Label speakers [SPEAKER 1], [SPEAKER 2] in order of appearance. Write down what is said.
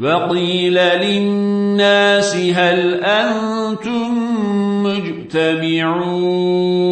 [SPEAKER 1] وقيل للناس هل أنتم مجتمعون